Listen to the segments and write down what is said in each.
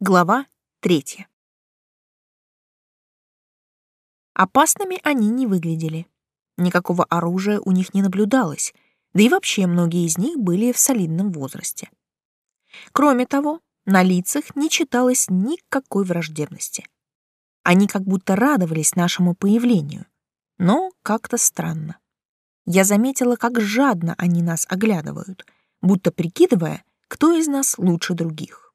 Глава третья. Опасными они не выглядели. Никакого оружия у них не наблюдалось, да и вообще многие из них были в солидном возрасте. Кроме того, на лицах не читалось никакой враждебности. Они как будто радовались нашему появлению, но как-то странно. Я заметила, как жадно они нас оглядывают, будто прикидывая, кто из нас лучше других.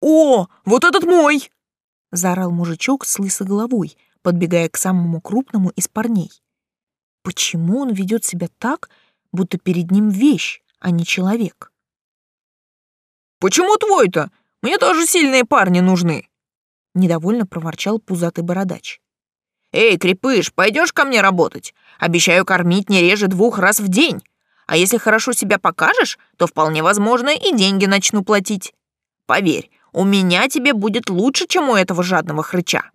«О, вот этот мой!» — заорал мужичок с лысой головой, подбегая к самому крупному из парней. Почему он ведет себя так, будто перед ним вещь, а не человек? «Почему твой-то? Мне тоже сильные парни нужны!» — недовольно проворчал пузатый бородач. «Эй, крепыш, пойдешь ко мне работать? Обещаю кормить не реже двух раз в день. А если хорошо себя покажешь, то вполне возможно и деньги начну платить. Поверь, у меня тебе будет лучше, чем у этого жадного хрыча».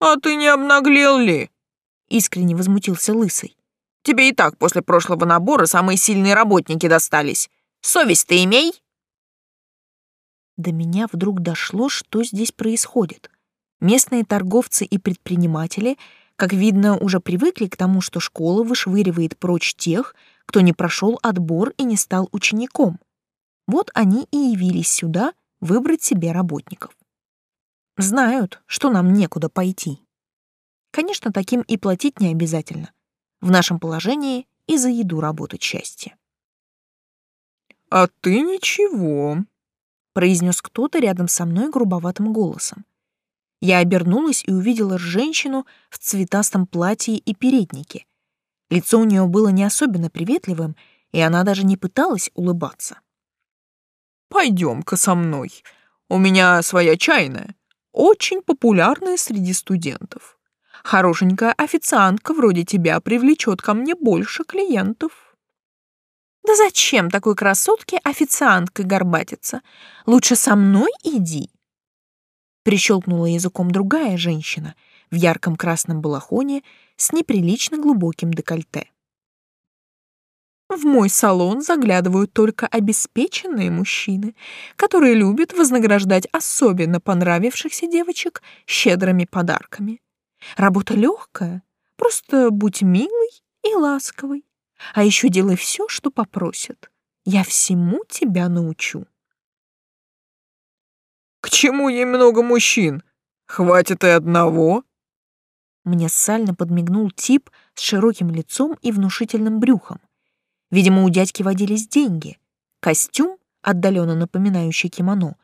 «А ты не обнаглел ли?» — искренне возмутился Лысый. «Тебе и так после прошлого набора самые сильные работники достались. Совесть ты имей!» До меня вдруг дошло, что здесь происходит. Местные торговцы и предприниматели, как видно, уже привыкли к тому, что школа вышвыривает прочь тех, кто не прошел отбор и не стал учеником. Вот они и явились сюда — выбрать себе работников. Знают, что нам некуда пойти. Конечно, таким и платить не обязательно. В нашем положении и за еду работать счастье. «А ты ничего», — произнес кто-то рядом со мной грубоватым голосом. Я обернулась и увидела женщину в цветастом платье и переднике. Лицо у нее было не особенно приветливым, и она даже не пыталась улыбаться. Пойдем-ка со мной. У меня своя чайная, очень популярная среди студентов. Хорошенькая официантка вроде тебя привлечет ко мне больше клиентов. Да зачем такой красотке официанткой горбатиться? Лучше со мной иди. Прищелкнула языком другая женщина в ярком красном балахоне с неприлично глубоким декольте. В мой салон заглядывают только обеспеченные мужчины, которые любят вознаграждать особенно понравившихся девочек щедрыми подарками. Работа легкая, просто будь милой и ласковой. А еще делай все, что попросят. Я всему тебя научу. К чему ей много мужчин? Хватит и одного. Мне сально подмигнул тип с широким лицом и внушительным брюхом. Видимо, у дядьки водились деньги. Костюм, отдаленно напоминающий кимоно,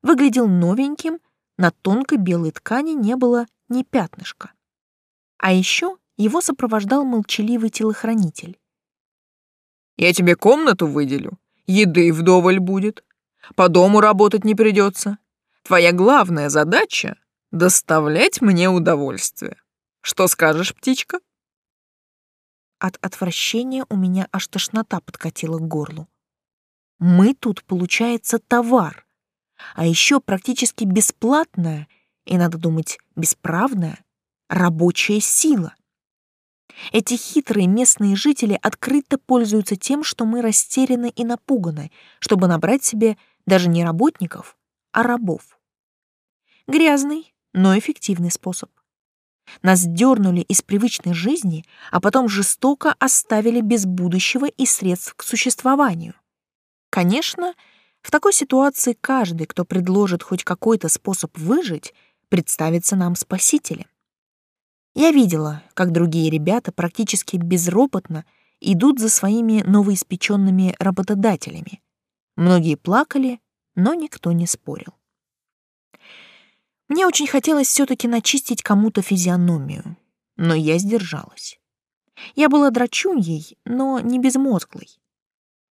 выглядел новеньким, на тонкой белой ткани не было ни пятнышка. А еще его сопровождал молчаливый телохранитель. «Я тебе комнату выделю, еды вдоволь будет, по дому работать не придется. Твоя главная задача — доставлять мне удовольствие. Что скажешь, птичка?» От отвращения у меня аж тошнота подкатила к горлу. Мы тут, получается, товар, а еще практически бесплатная и, надо думать, бесправная рабочая сила. Эти хитрые местные жители открыто пользуются тем, что мы растеряны и напуганы, чтобы набрать себе даже не работников, а рабов. Грязный, но эффективный способ. Нас дернули из привычной жизни, а потом жестоко оставили без будущего и средств к существованию. Конечно, в такой ситуации каждый, кто предложит хоть какой-то способ выжить, представится нам спасителем. Я видела, как другие ребята практически безропотно идут за своими новоиспеченными работодателями. Многие плакали, но никто не спорил. Мне очень хотелось все-таки начистить кому-то физиономию, но я сдержалась. Я была драчуньей, но не безмозглой.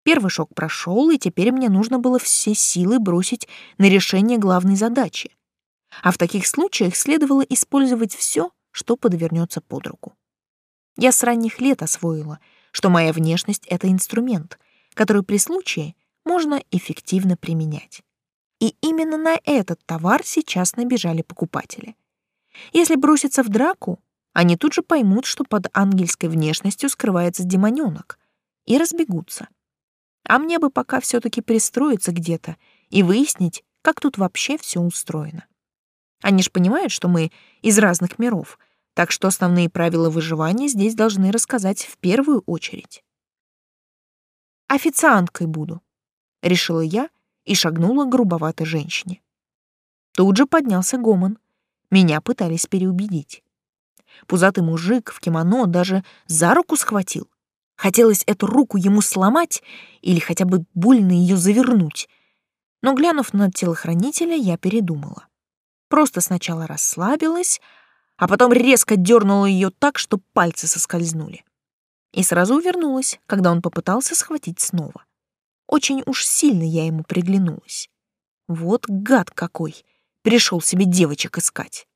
Первый шок прошел, и теперь мне нужно было все силы бросить на решение главной задачи. А в таких случаях следовало использовать все, что подвернется под руку. Я с ранних лет освоила, что моя внешность — это инструмент, который при случае можно эффективно применять. И именно на этот товар сейчас набежали покупатели. Если броситься в драку, они тут же поймут, что под ангельской внешностью скрывается демонёнок, и разбегутся. А мне бы пока все таки пристроиться где-то и выяснить, как тут вообще все устроено. Они ж понимают, что мы из разных миров, так что основные правила выживания здесь должны рассказать в первую очередь. «Официанткой буду», — решила я и шагнула к грубоватой женщине. Тут же поднялся гомон. Меня пытались переубедить. Пузатый мужик в кимоно даже за руку схватил. Хотелось эту руку ему сломать или хотя бы больно ее завернуть. Но, глянув на телохранителя, я передумала. Просто сначала расслабилась, а потом резко дернула ее так, что пальцы соскользнули. И сразу увернулась, когда он попытался схватить снова. Очень уж сильно я ему приглянулась. Вот гад какой! Пришел себе девочек искать.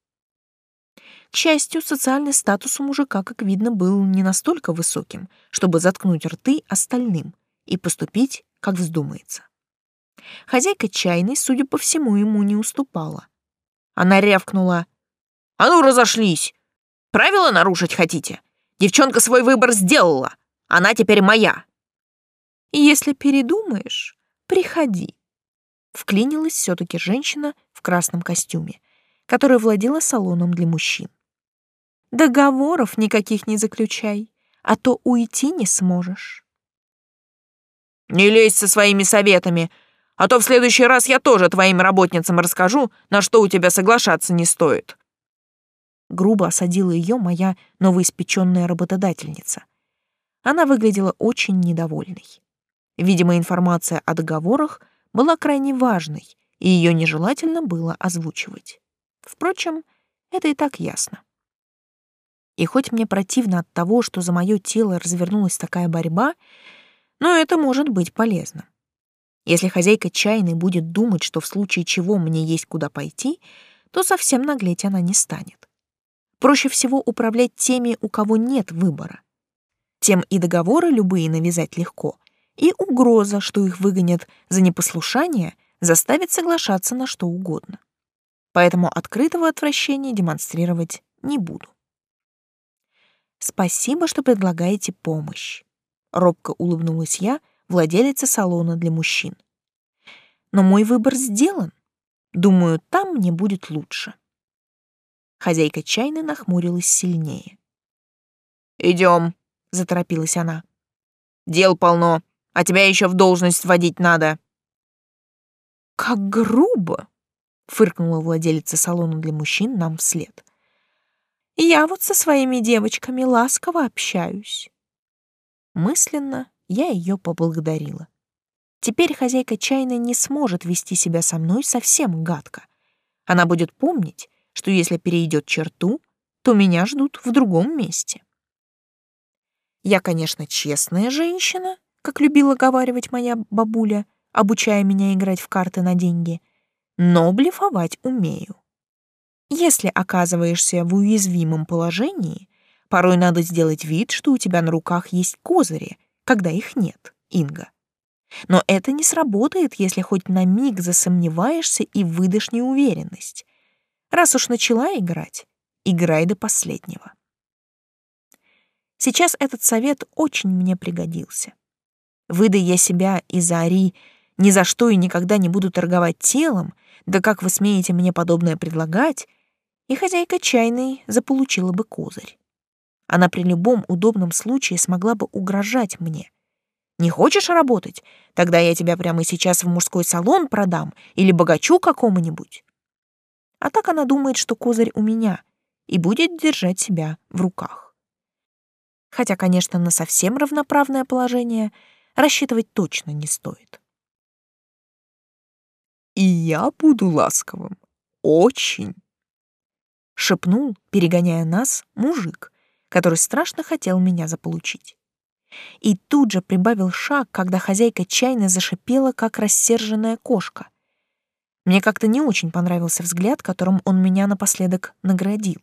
К счастью, социальный статус у мужика, как видно, был не настолько высоким, чтобы заткнуть рты остальным и поступить, как вздумается. Хозяйка чайной, судя по всему, ему не уступала. Она рявкнула. «А ну, разошлись! Правила нарушить хотите? Девчонка свой выбор сделала. Она теперь моя!» «Если передумаешь, приходи», — вклинилась все-таки женщина в красном костюме, которая владела салоном для мужчин. «Договоров никаких не заключай, а то уйти не сможешь». «Не лезь со своими советами, а то в следующий раз я тоже твоим работницам расскажу, на что у тебя соглашаться не стоит», грубо осадила ее моя новоиспеченная работодательница. Она выглядела очень недовольной. Видимо, информация о договорах была крайне важной, и ее нежелательно было озвучивать. Впрочем, это и так ясно. И хоть мне противно от того, что за мое тело развернулась такая борьба, но это может быть полезно. Если хозяйка чайной будет думать, что в случае чего мне есть куда пойти, то совсем наглеть она не станет. Проще всего управлять теми, у кого нет выбора. Тем и договоры любые навязать легко, и угроза, что их выгонят за непослушание, заставит соглашаться на что угодно. Поэтому открытого отвращения демонстрировать не буду. Спасибо, что предлагаете помощь. Робко улыбнулась я, владелица салона для мужчин. Но мой выбор сделан. Думаю, там мне будет лучше. Хозяйка чайной нахмурилась сильнее. «Идем», — заторопилась она. «Дел полно, а тебя еще в должность вводить надо». «Как грубо!» — фыркнула владелица салона для мужчин нам вслед. «Я вот со своими девочками ласково общаюсь». Мысленно я ее поблагодарила. Теперь хозяйка чайной не сможет вести себя со мной совсем гадко. Она будет помнить, что если перейдет черту, то меня ждут в другом месте. Я, конечно, честная женщина, как любила говаривать моя бабуля, обучая меня играть в карты на деньги, но блефовать умею. Если оказываешься в уязвимом положении, порой надо сделать вид, что у тебя на руках есть козыри, когда их нет, Инга. Но это не сработает, если хоть на миг засомневаешься и выдашь неуверенность. Раз уж начала играть, играй до последнего. Сейчас этот совет очень мне пригодился. Выдай я себя из Ари ни за что и никогда не буду торговать телом, да как вы смеете мне подобное предлагать, и хозяйка чайной заполучила бы козырь. Она при любом удобном случае смогла бы угрожать мне. Не хочешь работать? Тогда я тебя прямо сейчас в мужской салон продам или богачу какому-нибудь. А так она думает, что козырь у меня, и будет держать себя в руках. Хотя, конечно, на совсем равноправное положение рассчитывать точно не стоит. «И я буду ласковым. Очень!» — шепнул, перегоняя нас, мужик, который страшно хотел меня заполучить. И тут же прибавил шаг, когда хозяйка чайно зашипела, как рассерженная кошка — мне как-то не очень понравился взгляд, которым он меня напоследок наградил.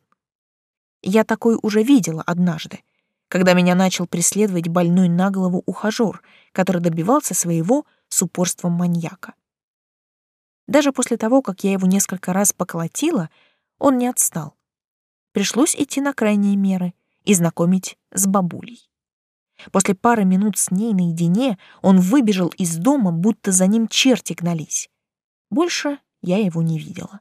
Я такой уже видела однажды, когда меня начал преследовать больной на голову ухажёр, который добивался своего с упорством маньяка. Даже после того, как я его несколько раз поколотила, он не отстал. Пришлось идти на крайние меры и знакомить с бабулей. После пары минут с ней наедине он выбежал из дома, будто за ним черти гнались. Больше я его не видела.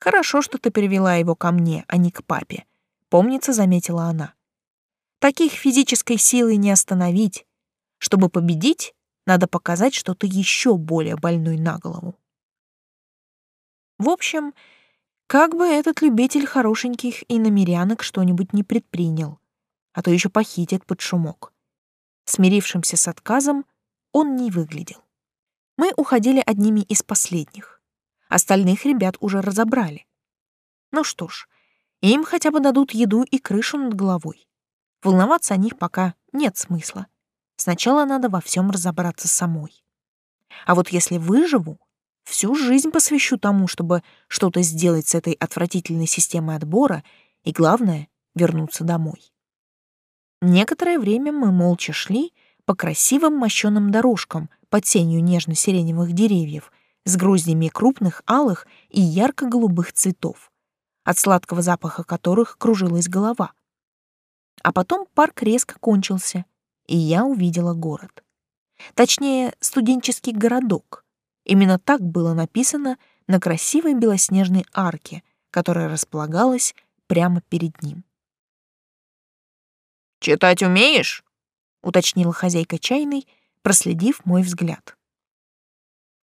Хорошо, что ты перевела его ко мне, а не к папе, помнится, заметила она. Таких физической силы не остановить. Чтобы победить, надо показать, что ты еще более больной на голову. В общем, как бы этот любитель хорошеньких и намерянок что-нибудь не предпринял, а то еще похитит под шумок. Смирившимся с отказом, он не выглядел. Мы уходили одними из последних. Остальных ребят уже разобрали. Ну что ж, им хотя бы дадут еду и крышу над головой. Волноваться о них пока нет смысла. Сначала надо во всем разобраться самой. А вот если выживу, всю жизнь посвящу тому, чтобы что-то сделать с этой отвратительной системой отбора и, главное, вернуться домой. Некоторое время мы молча шли по красивым мощеным дорожкам под сенью нежно-сиреневых деревьев с гроздями крупных алых и ярко-голубых цветов, от сладкого запаха которых кружилась голова. А потом парк резко кончился, и я увидела город. Точнее, студенческий городок. Именно так было написано на красивой белоснежной арке, которая располагалась прямо перед ним. «Читать умеешь?» — уточнила хозяйка чайной, проследив мой взгляд.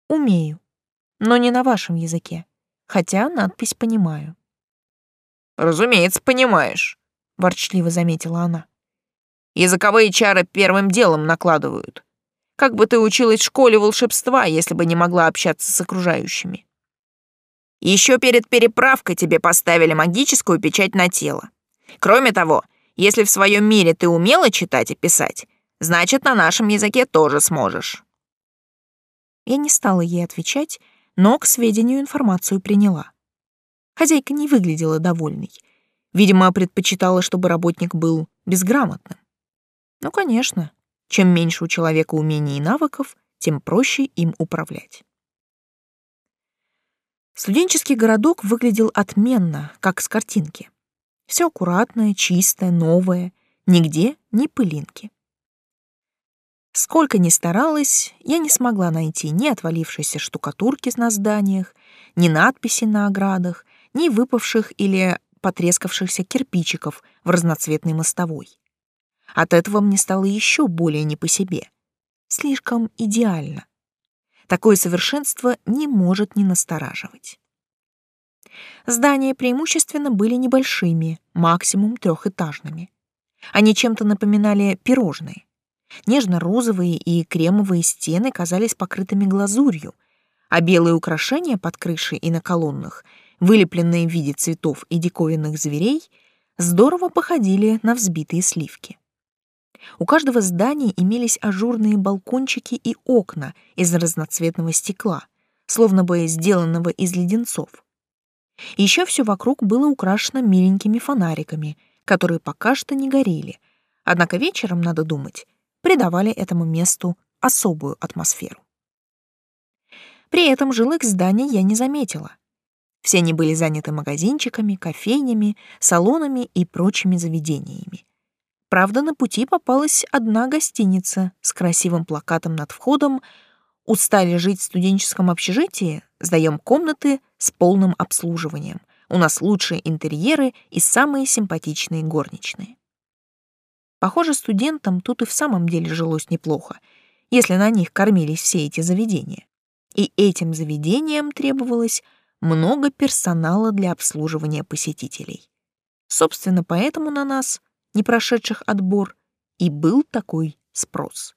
«Умею, но не на вашем языке, хотя надпись понимаю». «Разумеется, понимаешь», — ворчливо заметила она. «Языковые чары первым делом накладывают. Как бы ты училась в школе волшебства, если бы не могла общаться с окружающими? Еще перед переправкой тебе поставили магическую печать на тело. Кроме того, если в своем мире ты умела читать и писать, значит, на нашем языке тоже сможешь». Я не стала ей отвечать, но к сведению информацию приняла. Хозяйка не выглядела довольной. Видимо, предпочитала, чтобы работник был безграмотным. Ну, конечно, чем меньше у человека умений и навыков, тем проще им управлять. Студенческий городок выглядел отменно, как с картинки. Все аккуратное, чистое, новое, нигде ни пылинки. Сколько ни старалась, я не смогла найти ни отвалившейся штукатурки на зданиях, ни надписи на оградах, ни выпавших или потрескавшихся кирпичиков в разноцветной мостовой. От этого мне стало еще более не по себе. Слишком идеально. Такое совершенство не может не настораживать. Здания преимущественно были небольшими, максимум трехэтажными. Они чем-то напоминали пирожные. Нежно-розовые и кремовые стены казались покрытыми глазурью, а белые украшения под крышей и на колоннах вылепленные в виде цветов и диковинных зверей, здорово походили на взбитые сливки. У каждого здания имелись ажурные балкончики и окна из разноцветного стекла, словно бы сделанного из леденцов. Еще все вокруг было украшено миленькими фонариками, которые пока что не горели, однако вечером, надо думать, придавали этому месту особую атмосферу. При этом жилых зданий я не заметила — все они были заняты магазинчиками, кофейнями, салонами и прочими заведениями. Правда, на пути попалась одна гостиница с красивым плакатом над входом «Устали жить в студенческом общежитии? Сдаем комнаты с полным обслуживанием. У нас лучшие интерьеры и самые симпатичные горничные». Похоже, студентам тут и в самом деле жилось неплохо, если на них кормились все эти заведения. И этим заведениям требовалось много персонала для обслуживания посетителей. Собственно, поэтому на нас, не прошедших отбор, и был такой спрос.